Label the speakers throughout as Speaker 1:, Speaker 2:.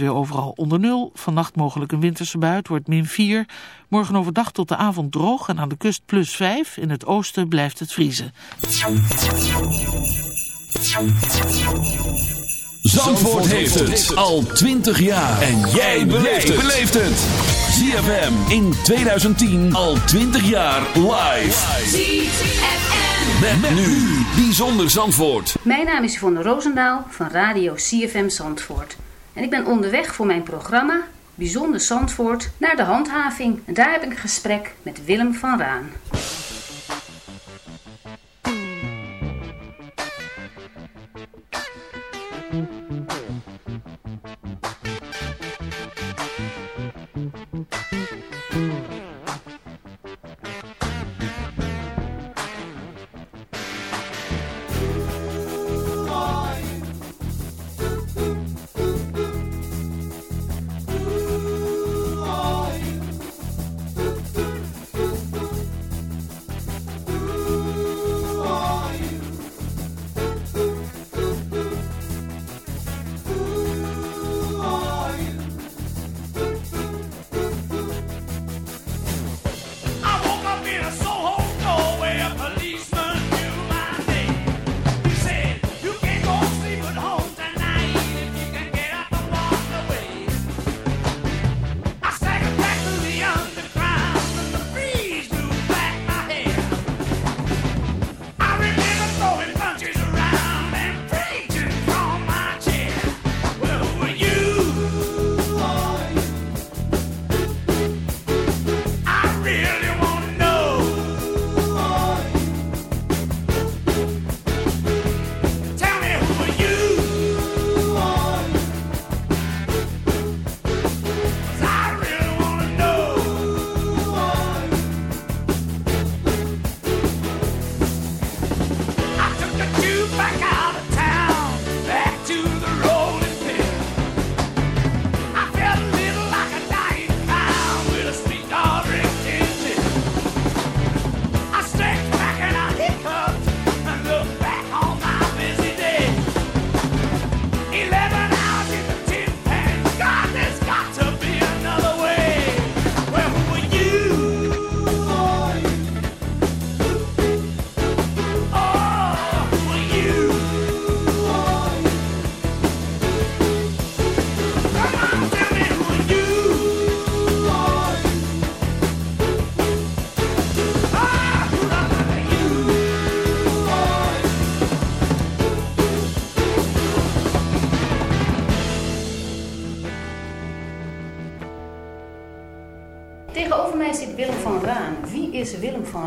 Speaker 1: Weer overal onder nul. Vannacht mogelijk een winterse bui. Het wordt min 4. Morgen overdag tot de avond droog en aan de kust plus 5. In het oosten blijft het vriezen.
Speaker 2: Zandvoort heeft het al 20 jaar. En jij beleeft het. ZFM in 2010 al 20 jaar live.
Speaker 3: ZFM.
Speaker 2: Met, nu. Bijzonder Zandvoort.
Speaker 4: Mijn naam is Yvonne Roosendaal van Radio CFM Zandvoort. En ik ben onderweg voor mijn programma Bijzonder Zandvoort naar de handhaving. En daar heb ik een gesprek met Willem van Raan.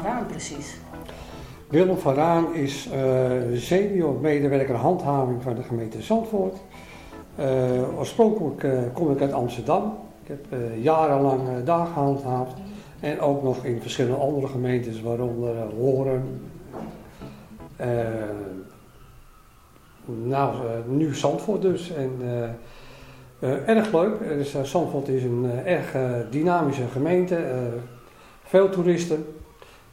Speaker 4: Raan precies?
Speaker 5: Willem van Raan is eh, senior medewerker handhaving van de gemeente Zandvoort. Eh, oorspronkelijk eh, kom ik uit Amsterdam. Ik heb eh, jarenlang eh, daar gehandhaafd. En ook nog in verschillende andere gemeentes, waaronder eh, Horen. Eh, nou, eh, nu Zandvoort dus. En, eh, eh, erg leuk. Eh, Zandvoort is een eh, erg eh, dynamische gemeente. eh, veel toeristen.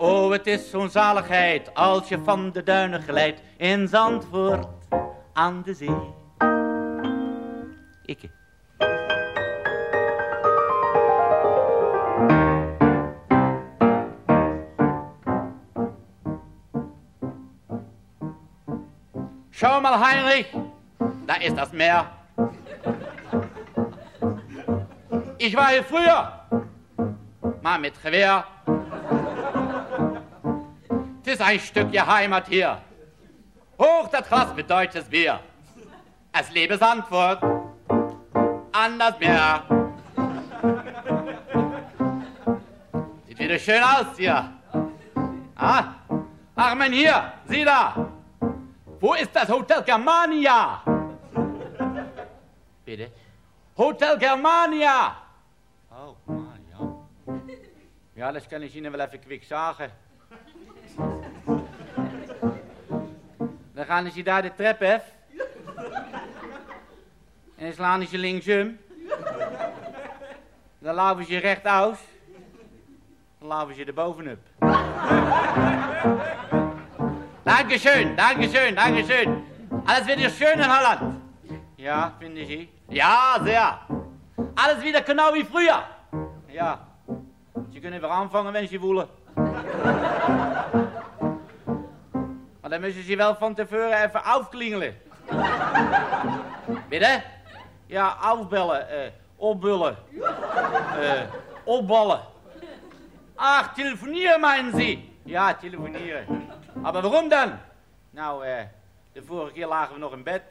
Speaker 6: Oh, het is zo'n zaligheid als je van de duinen glijdt in Zandvoort aan de zee. Ikke. Schau mal, Heinrich, da ist das Meer. Ich war hier früher. maar mit Gewehr. Ist ein Stückchen Heimat hier. Hoch das Glas mit deutsches Bier. Es lebe Sandfurt an das Meer. Sieht wieder schön aus hier. Ah, ach mein hier, sieh da. Wo ist das Hotel Germania? Bitte? Hotel Germania. Oh, man, ja. Ja, das kann ich Ihnen even quick sagen. Dan gaan ze daar de trap af. En dan slaan ze linksum. Dan laven ze rechtuit. Dan laven ze er bovenop. Dankeschön, dankeschön, dankeschön. Alles wieder schön in Holland. Ja, finden Sie? Ja, sehr. Alles wieder genau wie früher. Ja. Sie kunnen weer aanvangen, wenn Sie willen. Maar dan moeten ze wel van tevoren even afklingelen. Bitte? Ja, afbellen, eh, opbullen, eh, opballen. Ach, telefonieren meinen Sie? Ja, telefonieren. Maar waarom dan? Nou, eh, de vorige keer lagen we nog in bed.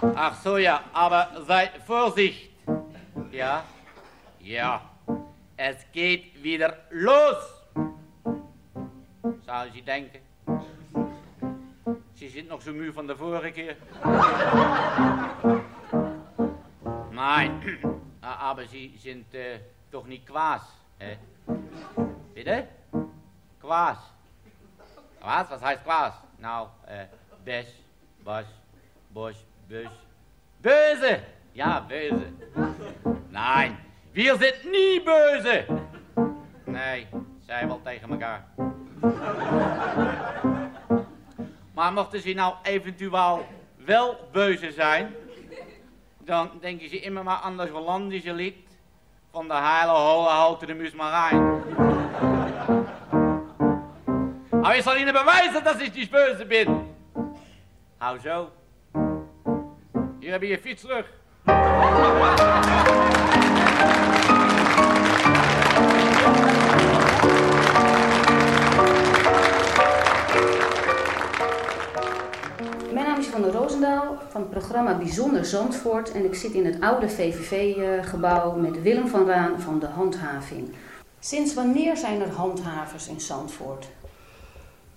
Speaker 6: Ach so, ja, aber sei Vorsicht. Ja, ja, es geht wieder los. Zou Sie denken? Sie sind noch so müde von der vorige keer. Nein, aber Sie sind äh, doch nicht Quas, hä? Bitte? Quas. Was? Was heißt Quas? Nou, äh, Bes, Bas, Bosch, Bös. Böse! Ja, böse. Nein, wir sind nie böse. Nee, zei wel tegen elkaar. Maar mochten ze nou eventueel wel beuze zijn, dan denken ze immer maar aan dat Hollandische lied van de heile holle houten de Musmarijn. Maar ik zal Ihnen bewijzen dat ik niet böse ben. Hou zo. Hier heb je je fiets terug.
Speaker 7: Mijn naam is Van der Roosendaal van het programma Bijzonder Zandvoort en ik zit in het oude VVV-gebouw met Willem van Raan van de Handhaving. Sinds wanneer zijn er handhavers in Zandvoort?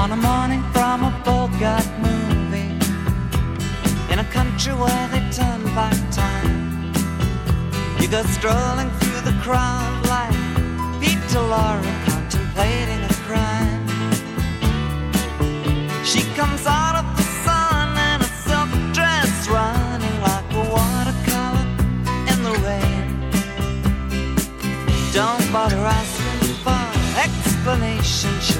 Speaker 8: On a morning from a Bogart movie in a country where they turn back time. You go strolling through the crowd like Peter Laura contemplating a crime. She comes out of the sun in a silk dress, running like a watercolor in the rain. Don't bother asking for explanation.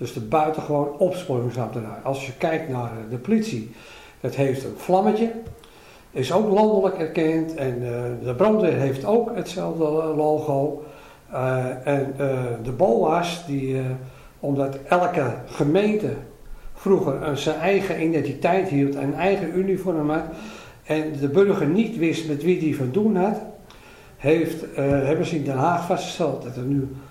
Speaker 5: Dus de buitengewoon opsporingsambtenaar. Als je kijkt naar de politie, dat heeft een vlammetje. Is ook landelijk erkend. En eh, de brandweer heeft ook hetzelfde logo. Eh, en eh, de BOA's, die, eh, omdat elke gemeente vroeger een, zijn eigen identiteit hield, een eigen uniform had. En de burger niet wist met wie die van doen had, heeft, eh, hebben ze in Den Haag vastgesteld dat er nu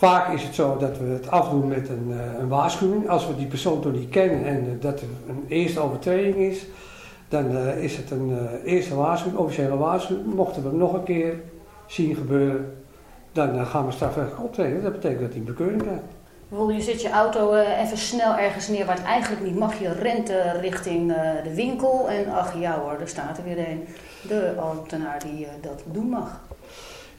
Speaker 5: vaak is het zo dat we het afdoen met een, eh, een waarschuwing. Als we die persoon toch niet kennen en eh, dat er een eerste overtreding is, dan eh, is het een eerste waarschuwing, officiële waarschuwing. Mochten we hem nog een keer zien gebeuren, dan gaan we strafrechtelijk optreden. Dat betekent dat hij een bekeuring krijgt.
Speaker 7: Bijvoorbeeld, je zet je auto even snel ergens neer waar het eigenlijk niet mag. Je rent richting de winkel en ach ja hoor, daar staat er weer een. De ambtenaar die dat doen mag.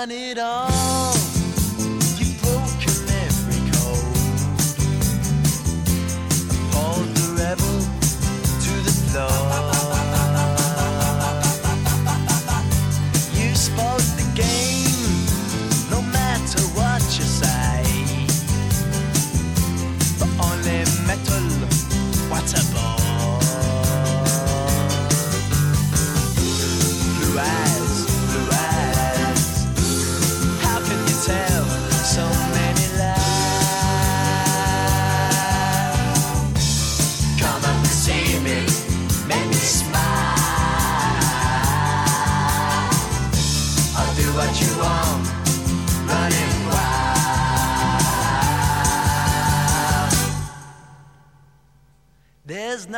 Speaker 9: Done it all.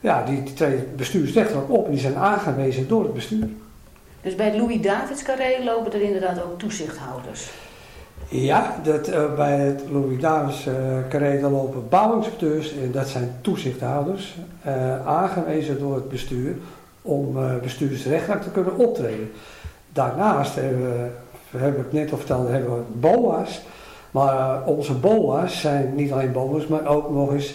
Speaker 5: Ja, die treden bestuursrechtelijk op. Die zijn aangewezen door het bestuur.
Speaker 7: Dus bij het Louis Davids Carré lopen er inderdaad ook toezichthouders.
Speaker 5: Ja, dat, eh, bij het Louis Davids eh carré lopen bouwinspecteurs. En dat zijn toezichthouders. eh, aangewezen door het bestuur om bestuursrechtelijk te kunnen optreden. Daarnaast hebben we, heb ik net al verteld, hebben we BOA's. Maar onze BOA's zijn niet alleen BOA's, maar ook nog eens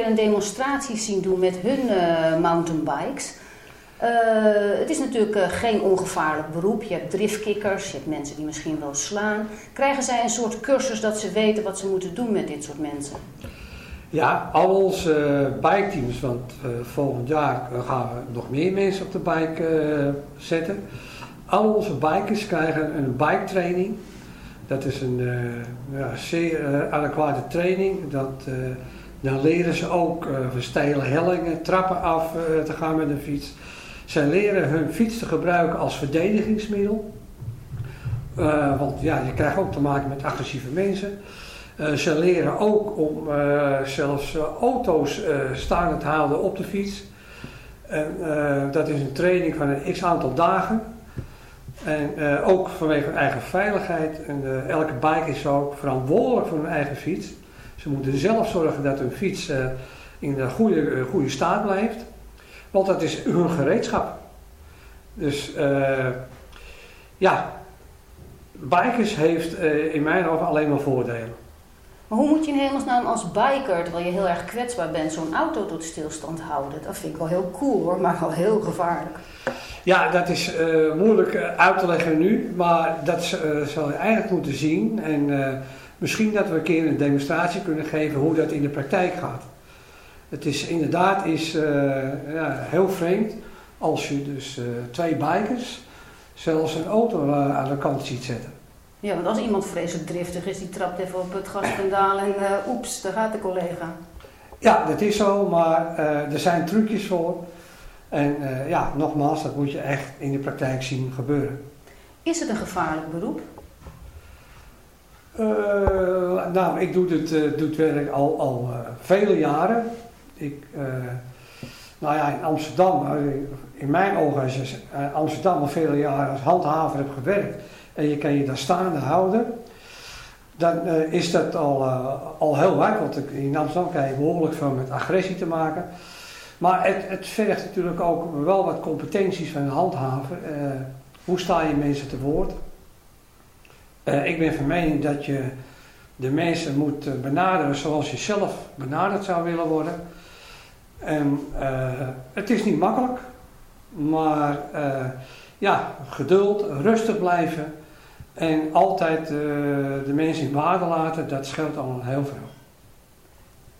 Speaker 7: Een demonstratie zien doen met hun eh, mountainbikes. Eh, het is natuurlijk eh, geen ongevaarlijk beroep. Je hebt driftkikkers, je hebt mensen die misschien wel slaan. Krijgen zij een soort cursus dat ze weten wat ze moeten doen met dit soort mensen?
Speaker 5: Ja, al onze uh, biketeams, want volgend jaar gaan we nog meer mensen op de bike zetten. Al onze bikers krijgen een bike training. Dat is een ja, zeer adequate training. Dat, dan leren ze ook uh, verstijlen hellingen, trappen af eh, te gaan met een fiets. Zij leren hun fiets te gebruiken als verdedigingsmiddel. Eh, want ja, je krijgt ook te maken met agressieve mensen. Ze leren ook om zelfs auto's staande te houden op de fiets. En, eh, dat is een training van een x aantal dagen. En eh, ook vanwege hun eigen veiligheid. En eh, elke biker is ook verantwoordelijk voor hun eigen fiets. Ze moeten zelf zorgen dat hun fiets eh, in de goede, eh, goede staat blijft. Want dat is hun gereedschap. Dus eh, ja, bikers heeft in mijn ogen alleen maar voordelen.
Speaker 7: Maar hoe moet je in hemelsnaam als biker, terwijl je heel erg kwetsbaar bent, zo'n auto tot stilstand houden? Dat vind ik wel heel cool hoor, maar wel heel gevaarlijk.
Speaker 5: Ja, dat is moeilijk uit te leggen nu, maar dat z- zal je eigenlijk moeten zien. En misschien dat we een keer een demonstratie kunnen geven hoe dat in de praktijk gaat. Het is inderdaad is, eh, ja, heel vreemd als je dus eh, twee bikers zelfs een auto eh, aan de kant ziet zetten.
Speaker 7: Ja, want als iemand vreselijk driftig is, die trapt even op het gaspedaal en oeps, daar gaat de collega.
Speaker 5: Ja, dat is zo, maar er zijn trucjes voor. En ja, nogmaals, dat moet je echt in de praktijk zien gebeuren.
Speaker 7: Is het een gevaarlijk beroep?
Speaker 5: Eh, nou, ik doe dit, eh, werk al, al eh, vele jaren. Ik, nou ja, in Amsterdam, in mijn ogen, als je Amsterdam al vele jaren als handhaver hebt gewerkt en je kan je daar staande houden, dan is dat al, al heel waard. Want in Amsterdam krijg je behoorlijk veel met agressie te maken. Maar het, het vergt natuurlijk ook wel wat competenties van een handhaver. Hoe sta je mensen te woord? Eh, ik ben van mening dat je de mensen moet eh, benaderen zoals je zelf benaderd zou willen worden. En eh, het is niet makkelijk, maar ja, geduld, rustig blijven en altijd de mensen in waarde laten, dat scheelt al heel veel.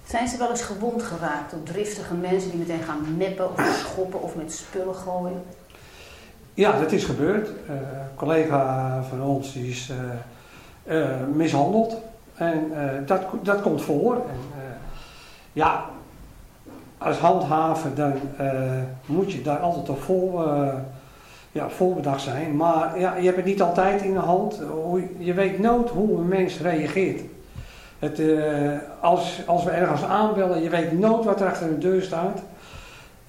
Speaker 7: Zijn ze wel eens gewond geraakt door driftige mensen die meteen gaan meppen of schoppen of met spullen gooien?
Speaker 5: Ja, dat is gebeurd. Eh, een collega van ons is eh, eh, mishandeld. En dat, dat komt voor. En, ja, als handhaver dan moet je daar altijd op vol, ja, voorbedacht zijn. Maar ja, je hebt het niet altijd in de hand. Je weet nooit hoe een mens reageert. Het, als, als we ergens aanbellen, je weet nooit wat er achter de deur staat.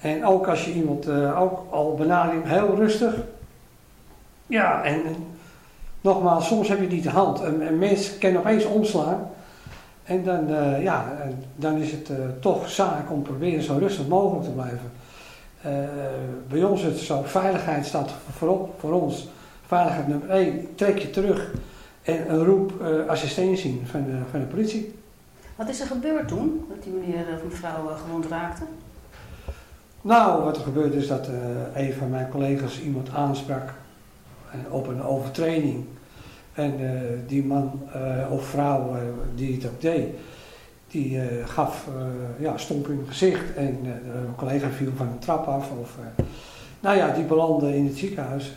Speaker 5: En ook als je iemand eh, ook al benadert, heel rustig. Ja, en, en nogmaals, soms heb je niet de hand. Een, een mens kan opeens omslaan. En dan, eh, ja, dan is het eh, toch zaak om proberen zo rustig mogelijk te blijven. Eh, bij ons is het zo, veiligheid staat voorop voor ons. Veiligheid nummer 1, trek je terug en roep eh, assistentie van de, van de politie.
Speaker 7: Wat is er gebeurd toen, dat die meneer of mevrouw eh, gewond raakte?
Speaker 5: Nou, wat er gebeurde is dat eh, een van mijn collega's iemand aansprak eh, op een overtreding. En eh, die man of vrouw die het ook deed, die gaf ja, stomp in het gezicht. En een collega viel van een trap af. Of, nou ja, die belandde in het ziekenhuis.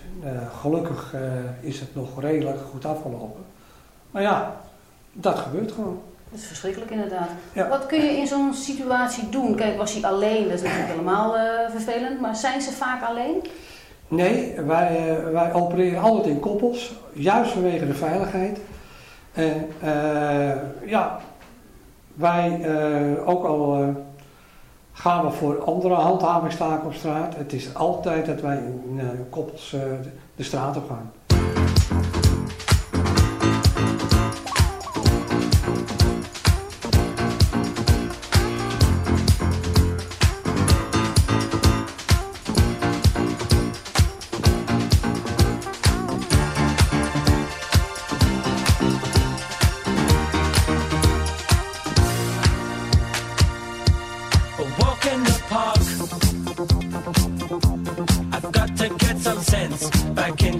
Speaker 5: Gelukkig is het nog redelijk goed afgelopen. Maar ja, dat gebeurt gewoon.
Speaker 7: Dat is verschrikkelijk inderdaad.
Speaker 5: Ja.
Speaker 7: Wat kun je in zo'n situatie doen? Kijk, was hij alleen? Dat is natuurlijk helemaal eh, vervelend. Maar zijn ze vaak alleen?
Speaker 5: Nee, wij, eh, wij opereren altijd in koppels, juist vanwege de veiligheid. En eh, ja, wij ook al gaan we voor andere handhavingstaken op straat. Het is altijd dat wij in koppels de straat op gaan.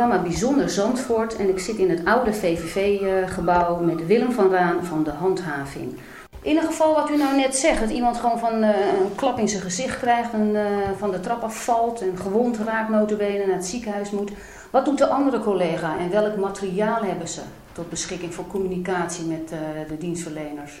Speaker 7: programma Bijzonder Zandvoort en ik zit in het oude VVV-gebouw met Willem van Raan van de handhaving. In een geval wat u nou net zegt, dat iemand gewoon van eh, een klap in zijn gezicht krijgt en eh, van de trap afvalt en gewond raakt notabene naar het ziekenhuis moet. Wat doet de andere collega en welk materiaal hebben ze tot beschikking voor communicatie met eh, de dienstverleners?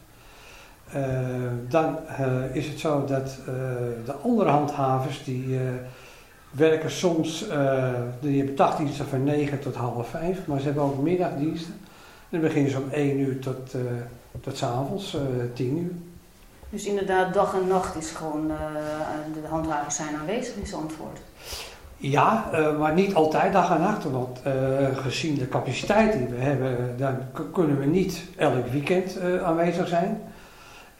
Speaker 5: Uh, dan is het zo dat de andere handhavers die werken soms, die hebben dagdiensten van 9 tot half 5, maar ze hebben ook middagdiensten. Dan beginnen ze om 1 uur tot, tot s avonds 10 uur.
Speaker 7: Dus inderdaad, dag en nacht is gewoon, eh, de handhavers zijn aanwezig in Zandvoort.
Speaker 5: Ja, eh, maar niet altijd dag en nacht. Want eh, gezien de capaciteit die we hebben, dan kunnen we niet elk weekend eh, aanwezig zijn.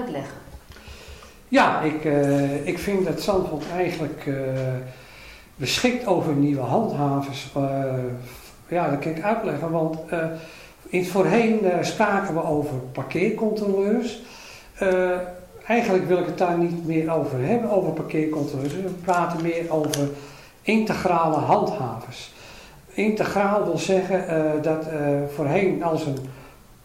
Speaker 7: Uitleggen?
Speaker 5: Ja, ik, eh, ik vind dat Zandvoort eigenlijk eh, beschikt over nieuwe handhavers. Eh, ja, dat kan ik uitleggen, want in voorheen spraken we over parkeercontroleurs. Eigenlijk wil ik het daar niet meer over hebben, over parkeercontroleurs. We praten meer over integrale handhavers. Integraal wil zeggen dat voorheen als een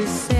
Speaker 3: To say.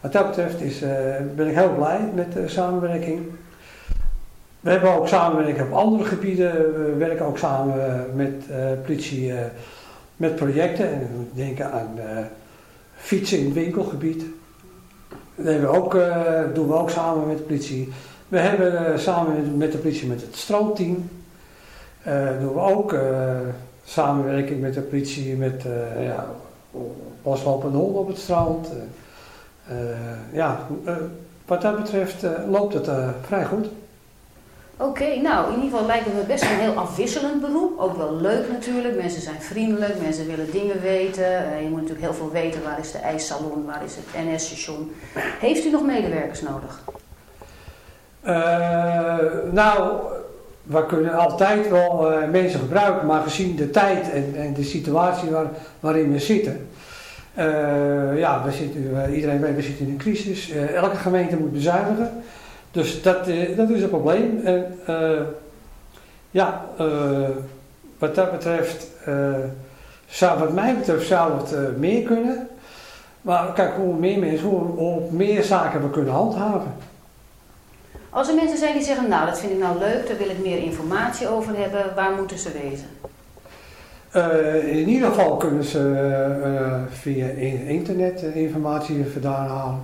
Speaker 5: Wat dat betreft is, eh, ben ik heel blij met de samenwerking. We hebben ook samenwerking op andere gebieden. We werken ook samen eh, met eh, politie met projecten. En denken aan fietsen in het winkelgebied. Dat hebben doen we ook samen met de politie. We hebben samen met- de politie met het stroomteam. eh doen we ook samenwerking met de politie met eh ja, honden op het strand. Eh, ja, eh, wat dat betreft eh, loopt het vrij goed.
Speaker 7: Oké, nou in ieder geval lijkt het me best een heel afwisselend beroep. Ook wel leuk natuurlijk. Mensen zijn vriendelijk, mensen willen dingen weten. Je moet natuurlijk heel veel weten. Waar is de ijssalon, waar is het NS-station? Heeft u nog medewerkers nodig?
Speaker 5: Nou, we kunnen altijd wel mensen gebruiken, maar gezien de tijd en, en de situatie waar, waarin we zitten. Eh, ja, we zitten, eh, iedereen weet, we zitten in een crisis. Eh, elke gemeente moet bezuinigen. Dus dat, dat is een probleem. En ja, wat dat betreft, zou, wat mij betreft, zou het meer kunnen. Maar kijk, hoe meer mensen, hoe, meer zaken we kunnen handhaven.
Speaker 7: Als er mensen zijn die zeggen, nou dat vind ik nou leuk, daar wil ik meer informatie over hebben, waar moeten ze wezen?
Speaker 5: Eh, in ieder geval kunnen ze eh, via in- internet eh, informatie vandaan halen.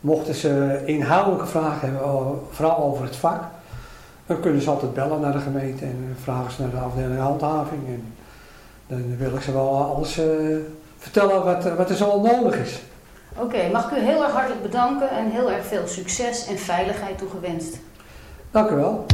Speaker 5: Mochten ze inhoudelijke vragen hebben, vooral over het vak, dan kunnen ze altijd bellen naar de gemeente en vragen ze naar de afdeling handhaving. En dan wil ik ze wel alles vertellen wat, wat er zo nodig is.
Speaker 7: Oké, mag ik u heel erg hartelijk bedanken en heel erg veel succes en veiligheid toegewenst.
Speaker 5: Dank u wel.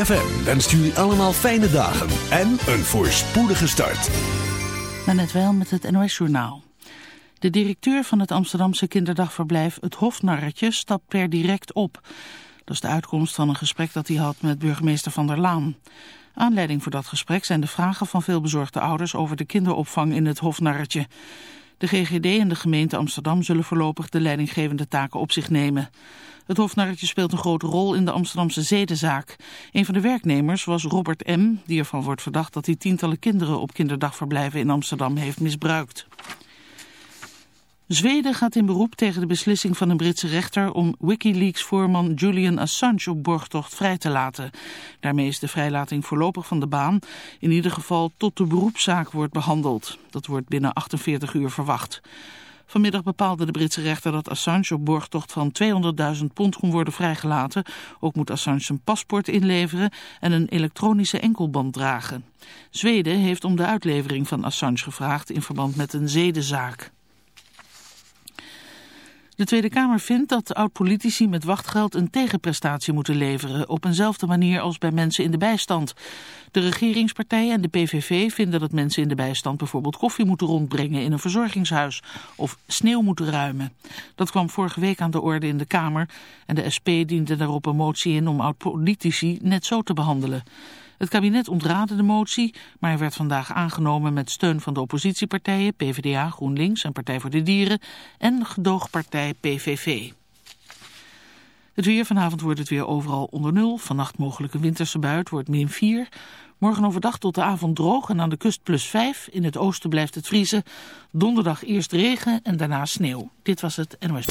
Speaker 10: ZFM wenst jullie allemaal fijne dagen en een voorspoedige start.
Speaker 1: Maar net wel met het NOS-journaal. De directeur van het Amsterdamse kinderdagverblijf Het Hofnarretje stapt per direct op. Dat is de uitkomst van een gesprek dat hij had met burgemeester Van der Laan. Aanleiding voor dat gesprek zijn de vragen van veel bezorgde ouders over de kinderopvang in het Hofnarretje. De GGD en de gemeente Amsterdam zullen voorlopig de leidinggevende taken op zich nemen. Het Hofnarretje speelt een grote rol in de Amsterdamse zedenzaak. Een van de werknemers was Robert M., die ervan wordt verdacht dat hij tientallen kinderen op kinderdagverblijven in Amsterdam heeft misbruikt. Zweden gaat in beroep tegen de beslissing van een Britse rechter om Wikileaks-voorman Julian Assange op borgtocht vrij te laten. Daarmee is de vrijlating voorlopig van de baan, in ieder geval tot de beroepszaak wordt behandeld. Dat wordt binnen 48 uur verwacht. Vanmiddag bepaalde de Britse rechter dat Assange op borgtocht van 200.000 pond kon worden vrijgelaten. Ook moet Assange zijn paspoort inleveren en een elektronische enkelband dragen. Zweden heeft om de uitlevering van Assange gevraagd in verband met een zedenzaak. De Tweede Kamer vindt dat oud-politici met wachtgeld een tegenprestatie moeten leveren, op eenzelfde manier als bij mensen in de bijstand. De regeringspartijen en de PVV vinden dat mensen in de bijstand bijvoorbeeld koffie moeten rondbrengen in een verzorgingshuis of sneeuw moeten ruimen. Dat kwam vorige week aan de orde in de Kamer en de SP diende daarop een motie in om oud-politici net zo te behandelen. Het kabinet ontraadde de motie, maar hij werd vandaag aangenomen met steun van de oppositiepartijen PvdA, GroenLinks en Partij voor de Dieren en gedoogpartij PVV. Het weer vanavond wordt het weer overal onder nul. Vannacht mogelijk een winterse buit wordt min 4. Morgen overdag tot de avond droog en aan de kust plus 5. In het oosten blijft het vriezen. Donderdag eerst regen en daarna sneeuw. Dit was het NOS.